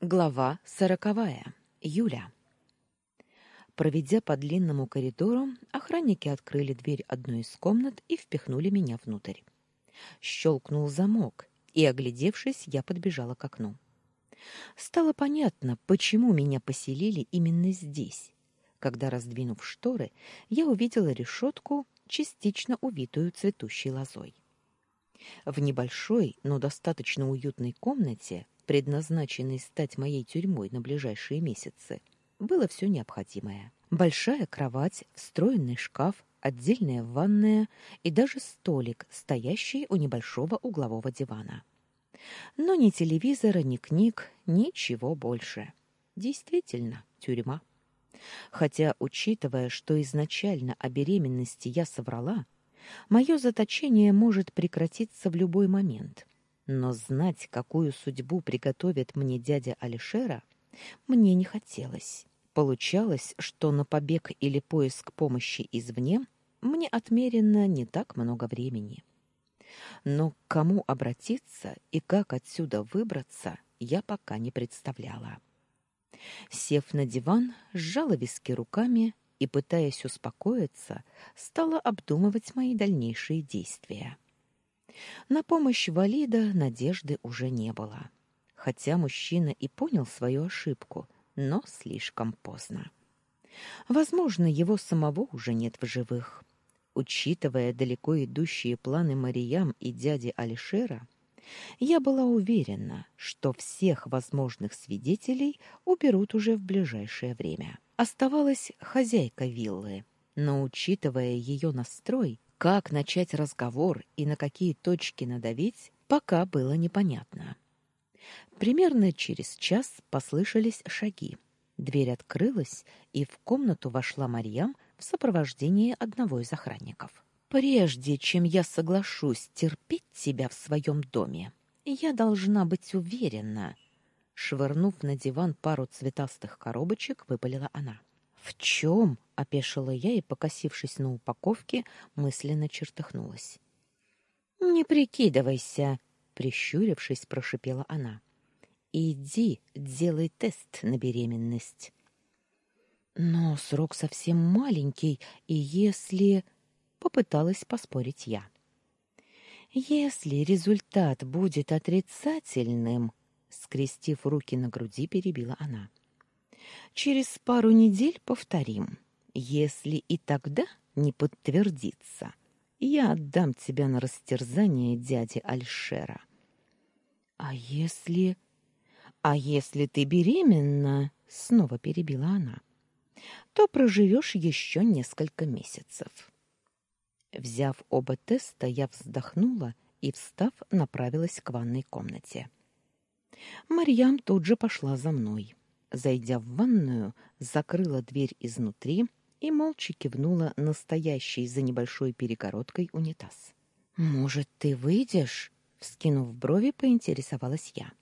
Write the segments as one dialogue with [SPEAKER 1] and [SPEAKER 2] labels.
[SPEAKER 1] Глава сороковая. Юля. Проведя по длинному коридору, охранники открыли дверь одной из комнат и впихнули меня внутрь. Щелкнул замок, и, оглядевшись, я подбежала к окну. Стало понятно, почему меня поселили именно здесь. Когда, раздвинув шторы, я увидела решетку, частично увитую цветущей лозой. В небольшой, но достаточно уютной комнате предназначенной стать моей тюрьмой на ближайшие месяцы, было все необходимое. Большая кровать, встроенный шкаф, отдельная ванная и даже столик, стоящий у небольшого углового дивана. Но ни телевизора, ни книг, ничего больше. Действительно, тюрьма. Хотя, учитывая, что изначально о беременности я соврала, мое заточение может прекратиться в любой момент. Но знать, какую судьбу приготовит мне дядя Алишера, мне не хотелось. Получалось, что на побег или поиск помощи извне мне отмерено не так много времени. Но к кому обратиться и как отсюда выбраться, я пока не представляла. Сев на диван, сжала виски руками и, пытаясь успокоиться, стала обдумывать мои дальнейшие действия. На помощь Валида надежды уже не было. Хотя мужчина и понял свою ошибку, но слишком поздно. Возможно, его самого уже нет в живых. Учитывая далеко идущие планы Мариям и дяди Алишера, я была уверена, что всех возможных свидетелей уберут уже в ближайшее время. Оставалась хозяйка виллы, но учитывая ее настрой, как начать разговор и на какие точки надавить, пока было непонятно. Примерно через час послышались шаги. Дверь открылась, и в комнату вошла Марьям в сопровождении одного из охранников. «Прежде чем я соглашусь терпеть тебя в своем доме, я должна быть уверена», швырнув на диван пару цветастых коробочек, выпалила она. «В чем?» — опешила я и, покосившись на упаковке, мысленно чертыхнулась. «Не прикидывайся!» — прищурившись, прошипела она. «Иди, делай тест на беременность». «Но срок совсем маленький, и если...» — попыталась поспорить я. «Если результат будет отрицательным...» — скрестив руки на груди, перебила она. Через пару недель повторим. Если и тогда не подтвердится, я отдам тебя на растерзание дяде Альшера. А если... А если ты беременна, снова перебила она, то проживешь еще несколько месяцев. Взяв оба теста, я вздохнула и, встав, направилась к ванной комнате. Марьям тут же пошла за мной. Зайдя в ванную, закрыла дверь изнутри и молча кивнула на стоящий за небольшой перегородкой унитаз. «Может, ты выйдешь?» — вскинув брови, поинтересовалась я.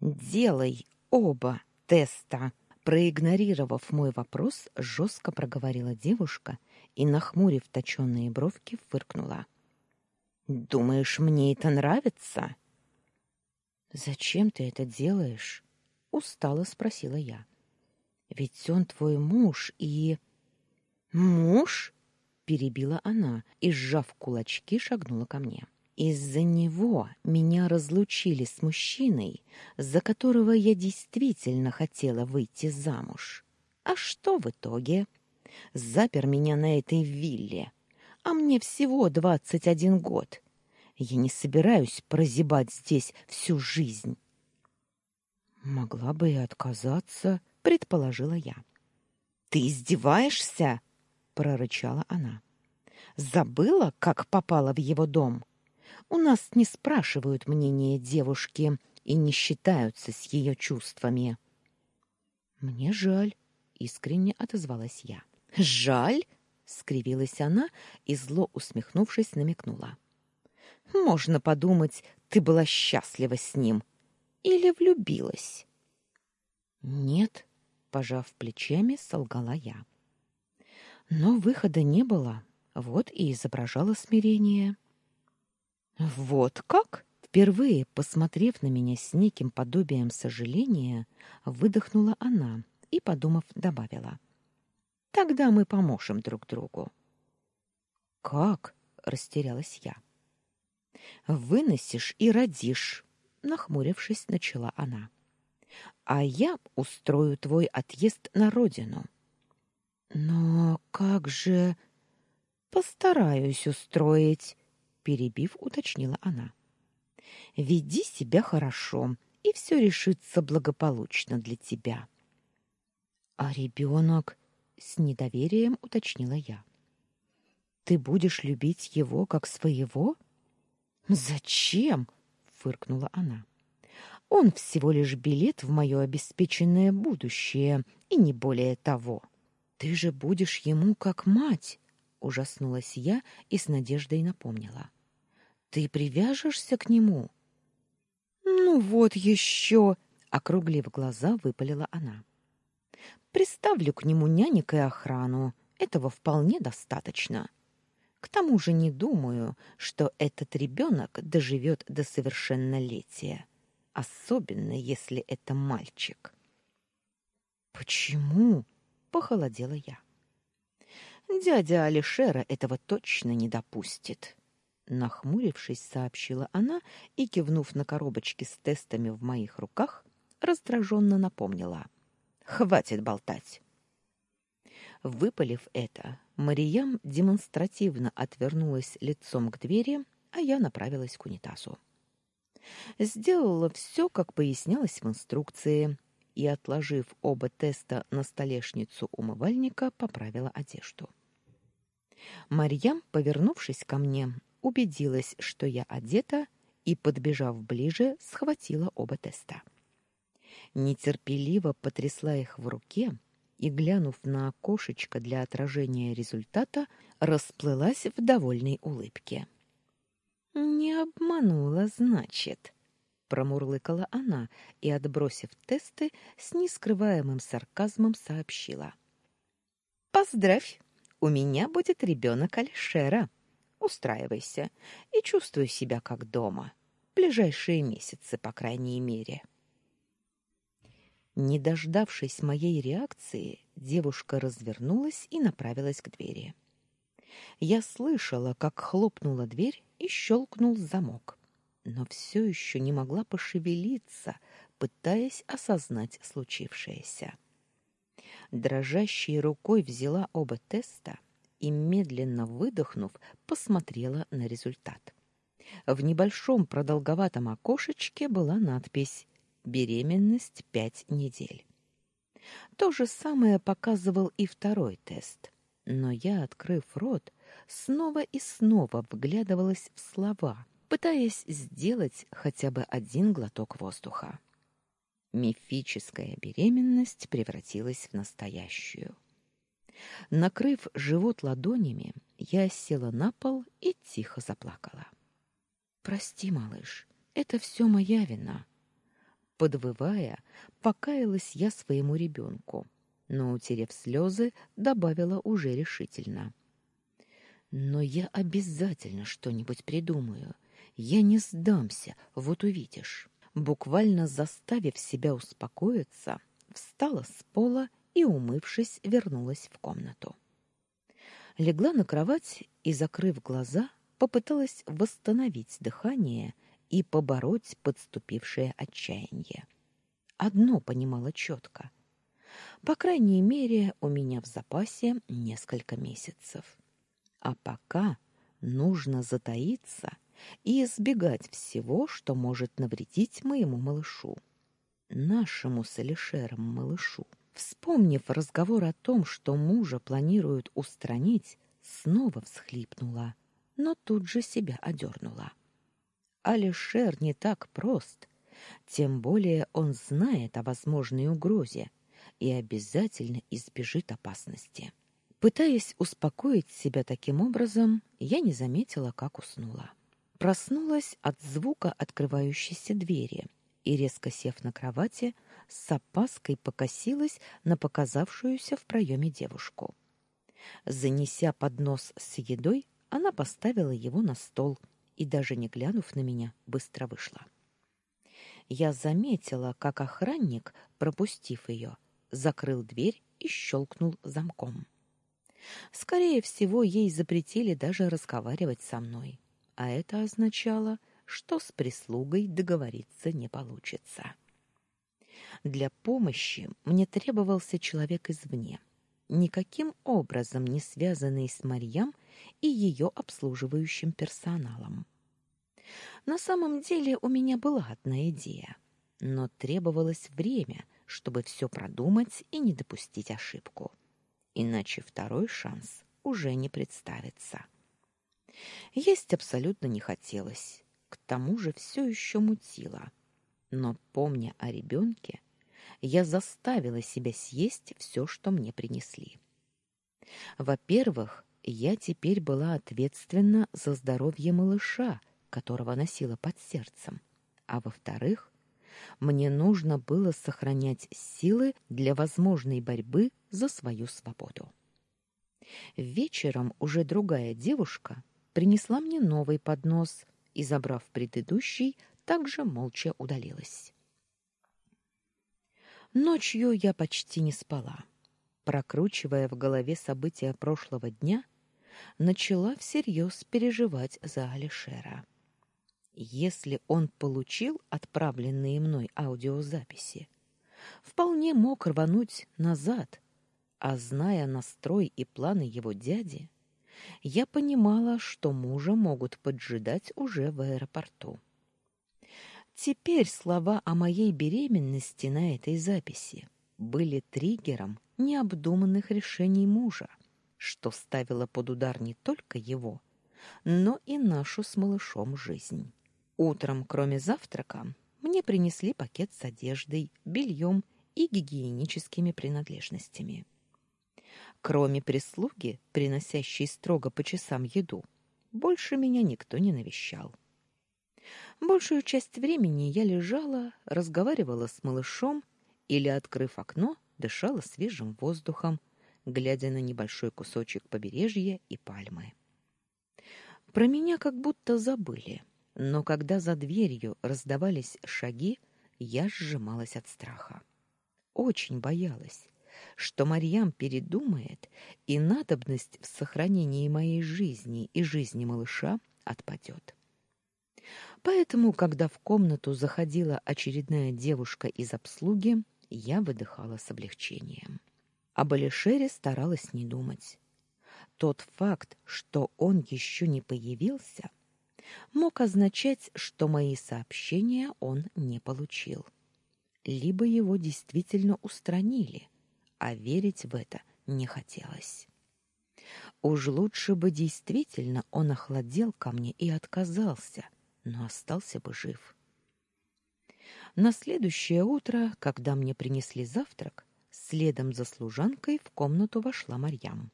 [SPEAKER 1] «Делай оба теста!» Проигнорировав мой вопрос, жестко проговорила девушка и, нахмурив точенные бровки, фыркнула. «Думаешь, мне это нравится?» «Зачем ты это делаешь?» Устало спросила я. Ведь он твой муж и Муж? перебила она и сжав кулачки, шагнула ко мне. Из-за него меня разлучили с мужчиной, за которого я действительно хотела выйти замуж. А что в итоге? Запер меня на этой вилле, а мне всего двадцать один год. Я не собираюсь прозябать здесь всю жизнь. Могла бы и отказаться, предположила я. Ты издеваешься? прорычала она. Забыла, как попала в его дом? У нас не спрашивают мнения девушки и не считаются с ее чувствами. Мне жаль, искренне отозвалась я. Жаль? скривилась она и зло усмехнувшись намекнула. Можно подумать, ты была счастлива с ним или влюбилась? Нет, пожав плечами, солгала я. Но выхода не было. Вот и изображала смирение. Вот как? Впервые, посмотрев на меня с неким подобием сожаления, выдохнула она и, подумав, добавила. «Тогда мы поможем друг другу». «Как?» — растерялась я. «Выносишь и родишь», — нахмурившись, начала она. «А я устрою твой отъезд на родину». «Но как же...» «Постараюсь устроить», — перебив, уточнила она. «Веди себя хорошо, и все решится благополучно для тебя». «А ребенок?» — с недоверием уточнила я. «Ты будешь любить его как своего?» «Зачем?» — фыркнула она. «Он всего лишь билет в мое обеспеченное будущее, и не более того». «Ты же будешь ему как мать!» — ужаснулась я и с надеждой напомнила. «Ты привяжешься к нему?» «Ну вот еще!» — округлив глаза, выпалила она. «Приставлю к нему нянек и охрану. Этого вполне достаточно. К тому же не думаю, что этот ребенок доживет до совершеннолетия, особенно если это мальчик». «Почему?» похолодела я. Дядя Алишера этого точно не допустит, нахмурившись, сообщила она и кивнув на коробочки с тестами в моих руках, раздраженно напомнила: "Хватит болтать". Выпалив это, Мариям демонстративно отвернулась лицом к двери, а я направилась к унитазу. Сделала все, как пояснялось в инструкции, и, отложив оба теста на столешницу умывальника, поправила одежду. Марьям, повернувшись ко мне, убедилась, что я одета, и, подбежав ближе, схватила оба теста. Нетерпеливо потрясла их в руке и, глянув на окошечко для отражения результата, расплылась в довольной улыбке. «Не обманула, значит», промурлыкала она и, отбросив тесты, с нескрываемым сарказмом сообщила: Поздравь, у меня будет ребенок Алишера. Устраивайся и чувствуй себя как дома. Ближайшие месяцы, по крайней мере. Не дождавшись моей реакции, девушка развернулась и направилась к двери. Я слышала, как хлопнула дверь и щелкнул замок но все еще не могла пошевелиться, пытаясь осознать случившееся. Дрожащей рукой взяла оба теста и, медленно выдохнув, посмотрела на результат. В небольшом продолговатом окошечке была надпись «Беременность пять недель». То же самое показывал и второй тест, но я, открыв рот, снова и снова вглядывалась в слова, пытаясь сделать хотя бы один глоток воздуха. Мифическая беременность превратилась в настоящую. Накрыв живот ладонями, я села на пол и тихо заплакала. «Прости, малыш, это все моя вина». Подвывая, покаялась я своему ребенку, но, утерев слезы, добавила уже решительно. «Но я обязательно что-нибудь придумаю. Я не сдамся, вот увидишь. Буквально заставив себя успокоиться, встала с пола и, умывшись, вернулась в комнату. Легла на кровать и, закрыв глаза, попыталась восстановить дыхание и побороть подступившее отчаяние. Одно понимала четко. По крайней мере, у меня в запасе несколько месяцев. А пока нужно затаиться и избегать всего, что может навредить моему малышу. Нашему с Алишером малышу. Вспомнив разговор о том, что мужа планируют устранить, снова всхлипнула, но тут же себя одернула. Алишер не так прост, тем более он знает о возможной угрозе и обязательно избежит опасности. Пытаясь успокоить себя таким образом, я не заметила, как уснула. Проснулась от звука открывающейся двери и, резко сев на кровати, с опаской покосилась на показавшуюся в проеме девушку. Занеся поднос с едой, она поставила его на стол и, даже не глянув на меня, быстро вышла. Я заметила, как охранник, пропустив ее, закрыл дверь и щелкнул замком. Скорее всего, ей запретили даже разговаривать со мной, а это означало, что с прислугой договориться не получится. Для помощи мне требовался человек извне, никаким образом не связанный с Марьям и ее обслуживающим персоналом. На самом деле у меня была одна идея, но требовалось время, чтобы все продумать и не допустить ошибку. Иначе второй шанс уже не представится. Есть абсолютно не хотелось, к тому же все еще мутило. Но, помня о ребенке, я заставила себя съесть все, что мне принесли. Во-первых, я теперь была ответственна за здоровье малыша, которого носила под сердцем. А во-вторых, мне нужно было сохранять силы для возможной борьбы за свою свободу. Вечером уже другая девушка принесла мне новый поднос и, забрав предыдущий, также молча удалилась. Ночью я почти не спала. Прокручивая в голове события прошлого дня, начала всерьез переживать за Алишера. Если он получил отправленные мной аудиозаписи, вполне мог рвануть назад, а зная настрой и планы его дяди, я понимала, что мужа могут поджидать уже в аэропорту. Теперь слова о моей беременности на этой записи были триггером необдуманных решений мужа, что ставило под удар не только его, но и нашу с малышом жизнь. Утром, кроме завтрака, мне принесли пакет с одеждой, бельем и гигиеническими принадлежностями. Кроме прислуги, приносящей строго по часам еду, больше меня никто не навещал. Большую часть времени я лежала, разговаривала с малышом или, открыв окно, дышала свежим воздухом, глядя на небольшой кусочек побережья и пальмы. Про меня как будто забыли — но когда за дверью раздавались шаги, я сжималась от страха. Очень боялась, что Марьям передумает, и надобность в сохранении моей жизни и жизни малыша отпадет. Поэтому, когда в комнату заходила очередная девушка из обслуги, я выдыхала с облегчением. Об Алишере старалась не думать. Тот факт, что он еще не появился — мог означать, что мои сообщения он не получил. Либо его действительно устранили, а верить в это не хотелось. Уж лучше бы действительно он охладел ко мне и отказался, но остался бы жив. На следующее утро, когда мне принесли завтрак, следом за служанкой в комнату вошла Марьям.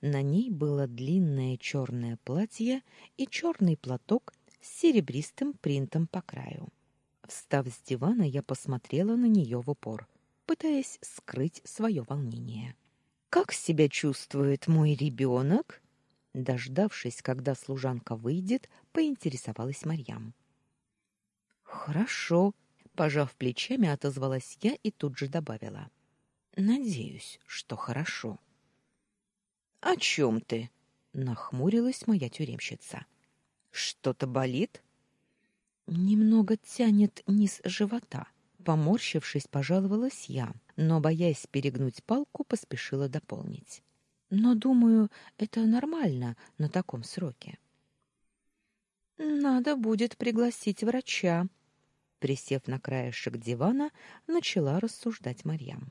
[SPEAKER 1] На ней было длинное черное платье и черный платок с серебристым принтом по краю. Встав с дивана, я посмотрела на нее в упор, пытаясь скрыть свое волнение. «Как себя чувствует мой ребенок?» Дождавшись, когда служанка выйдет, поинтересовалась Марьям. «Хорошо», — пожав плечами, отозвалась я и тут же добавила. «Надеюсь, что хорошо». О чем ты? нахмурилась моя тюремщица. Что-то болит? Немного тянет низ живота. Поморщившись, пожаловалась я, но боясь перегнуть палку, поспешила дополнить. Но думаю, это нормально на таком сроке. Надо будет пригласить врача, присев на краешек дивана, начала рассуждать Марьям.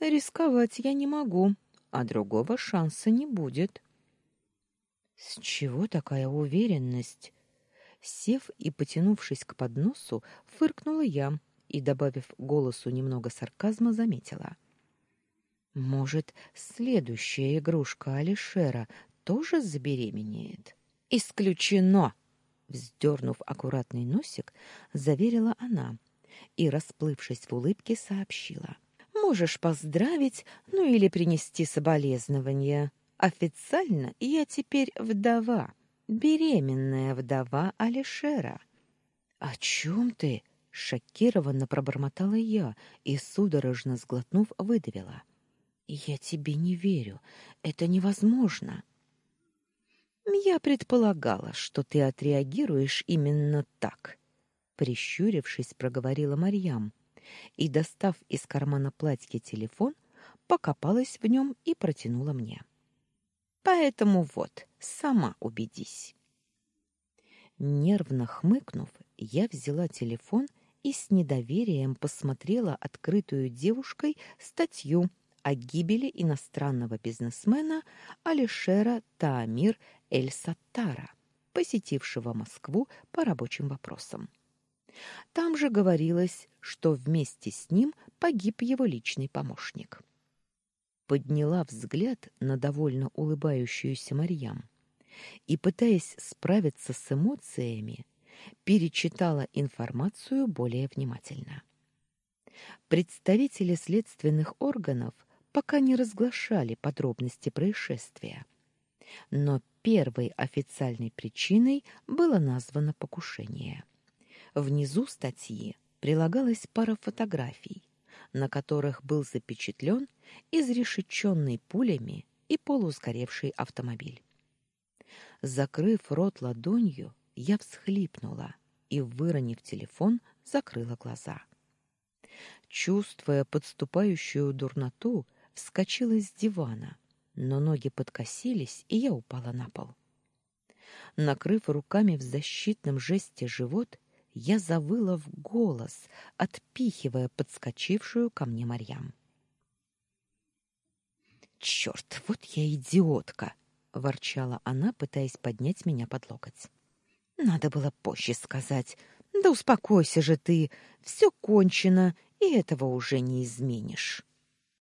[SPEAKER 1] Рисковать я не могу, а другого шанса не будет. С чего такая уверенность? Сев и потянувшись к подносу, фыркнула я и, добавив голосу немного сарказма, заметила: может, следующая игрушка Алишера тоже забеременеет? Исключено, вздернув аккуратный носик, заверила она и, расплывшись в улыбке, сообщила: Можешь поздравить, ну или принести соболезнования. Официально я теперь вдова, беременная вдова Алишера. О чем ты? шокированно пробормотала я и судорожно сглотнув выдавила: "Я тебе не верю. Это невозможно". Я предполагала, что ты отреагируешь именно так, прищурившись, проговорила Марьям и, достав из кармана платья телефон, покопалась в нем и протянула мне. Поэтому вот, сама убедись. Нервно хмыкнув, я взяла телефон и с недоверием посмотрела открытую девушкой статью о гибели иностранного бизнесмена Алишера Таамир Эль-Саттара, посетившего Москву по рабочим вопросам. Там же говорилось, что вместе с ним погиб его личный помощник. Подняла взгляд на довольно улыбающуюся Марьям и, пытаясь справиться с эмоциями, перечитала информацию более внимательно. Представители следственных органов пока не разглашали подробности происшествия, но первой официальной причиной было названо покушение. Внизу статьи прилагалась пара фотографий, на которых был запечатлен изрешеченный пулями и полусгоревший автомобиль. Закрыв рот ладонью, я всхлипнула и, выронив телефон, закрыла глаза. Чувствуя подступающую дурноту, вскочила с дивана, но ноги подкосились, и я упала на пол. Накрыв руками в защитном жесте живот, я завыла в голос, отпихивая подскочившую ко мне Марьям. «Черт, вот я идиотка!» — ворчала она, пытаясь поднять меня под локоть. «Надо было позже сказать. Да успокойся же ты, все кончено, и этого уже не изменишь».